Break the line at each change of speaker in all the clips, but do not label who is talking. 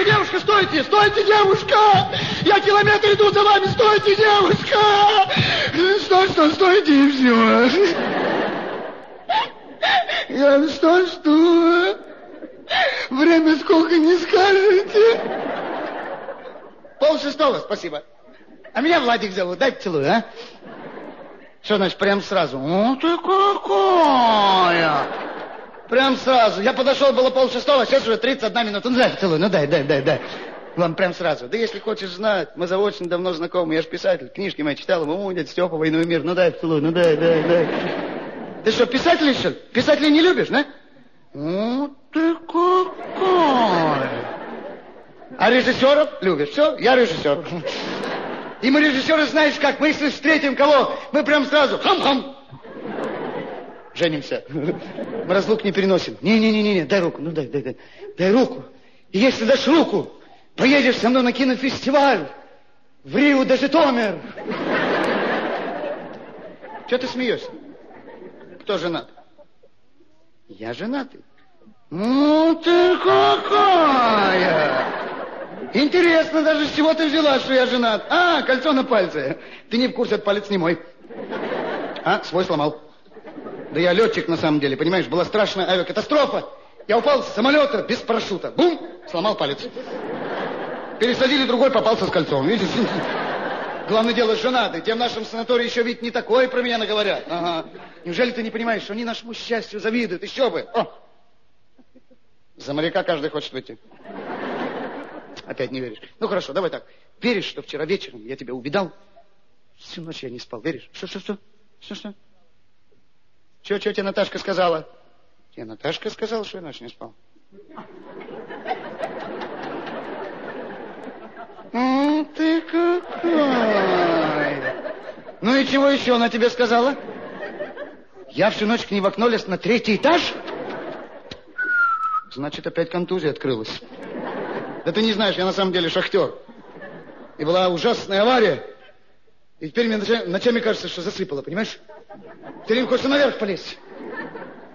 Девушка, девушка, стойте, стойте, девушка! Я километр иду за вами, стойте, девушка! Стой, стой, стойте, и все. Я что, что? Время сколько не скажете? Пол шестого, спасибо. А меня Владик зовут, дай поцелуй, а? Что значит, прям сразу? О, ты какая! Прям сразу. Я подошел, было пол шестого, сейчас уже 31 минута. Ну дай поцелуй, ну дай, дай, дай, дай. Вам прям сразу. Да если хочешь знать, мы за очень давно знакомы. Я же писатель, книжки мои читал. Ему дядя Степа, «Войну и мир». Ну дай поцелуй, ну дай, дай, дай. Ты что, писатель ли? Писателей не любишь, да? О, ты какой! А режиссеров любишь? Все, я режиссер. И мы режиссеры, знаешь как, мы если встретим кого, мы прям сразу хам-хам. Женимся. Мы разлук не переносим. Не-не-не, дай руку, ну дай, дай, дай. Дай руку. И если дашь руку, поедешь со мной на кинофестиваль в Рио де Житомир. Что ты смеешься? Кто женат? Я женатый. Ну ты какая! Интересно даже, с чего ты взяла, что я женат? А, кольцо на пальце. Ты не в курсе, этот палец не мой. А, свой сломал. Да я летчик на самом деле, понимаешь, была страшная авиакатастрофа. Я упал с самолета без парашюта. Бум, сломал палец. Пересадили другой, попался с кольцом. Видишь? Главное дело, женатый. Тем нашим санатории еще ведь не такое про меня наговорят. Ага. Неужели ты не понимаешь, что они нашему счастью завидуют? Еще бы. О! За моряка каждый хочет выйти. Опять не веришь. Ну хорошо, давай так. Веришь, что вчера вечером я тебя увидал? Всю ночь я не спал. Веришь? Что, что, что? Что, что? Что, что тебе Наташка сказала? Тебе Наташка сказала, что я ночь не спал. Ну, ты какой! Ну и чего еще она тебе сказала? Я всю ночь к ней в окно лез на третий этаж? Значит, опять контузия открылась. Да ты не знаешь, я на самом деле шахтер. И была ужасная авария. И теперь мне ночами кажется, что засыпало, понимаешь? Им хочется наверх полезть.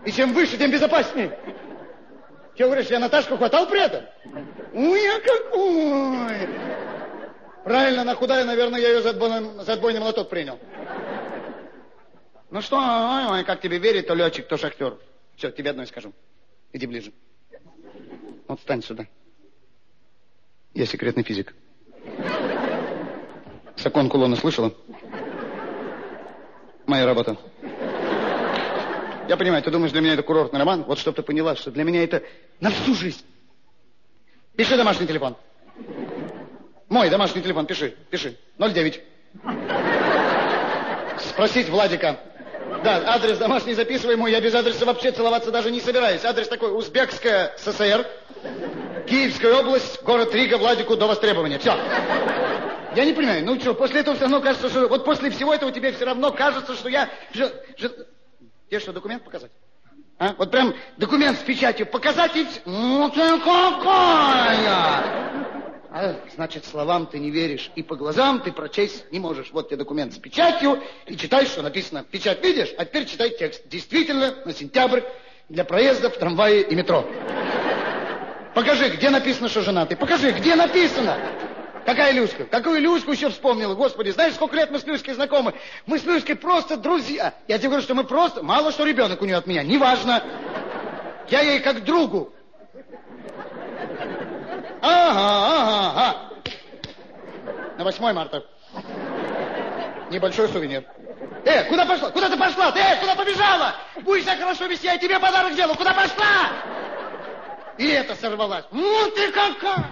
И чем выше, тем безопаснее. Чего говоришь, я Наташку хватал при этом? Ой, я какой! Правильно, на худая, наверное, я ее за отбойный, за отбойный молоток принял. Ну что, ой, ой, как тебе верить, то летчик, то шахтер. Все, тебе одно скажу. Иди ближе. Вот встань сюда. Я секретный физик. Закон кулона слышала? Моя работа. Я понимаю, ты думаешь, для меня это курортный роман? Вот чтобы ты поняла, что для меня это на всю жизнь. Пиши домашний телефон. Мой домашний телефон, пиши, пиши. 09. Спросить Владика. Да, адрес домашний записывай мой. Я без адреса вообще целоваться даже не собираюсь. Адрес такой, Узбекская ССР, Киевская область, город Рига, Владику до востребования. Все. Я не понимаю, ну что, после этого все равно кажется, что... Вот после всего этого тебе все равно кажется, что я... Ж, ж... Тебе что, документ показать? А? Вот прям документ с печатью показать и... Ну ты какая! А, значит, словам ты не веришь, и по глазам ты прочесть не можешь. Вот тебе документ с печатью, и читай, что написано. Печать видишь, а теперь читай текст. Действительно, на сентябрь для проезда в трамвае и метро. Покажи, где написано, что женатый. Покажи, где написано. Какая Люська? Какую Люську еще вспомнила? Господи, знаешь, сколько лет мы с Люськой знакомы? Мы с Люськой просто друзья. Я тебе говорю, что мы просто... Мало что ребенок у нее от меня, неважно. Я ей как другу. Ага, ага, ага. На 8 марта. Небольшой сувенир. Э, куда пошла? Куда ты пошла? Ты, э, куда побежала? Будешь себя хорошо вести, я тебе подарок сделаю. Куда пошла? И это сорвалась. Ну ты какая!